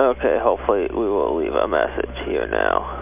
Okay, hopefully we will leave a message here now.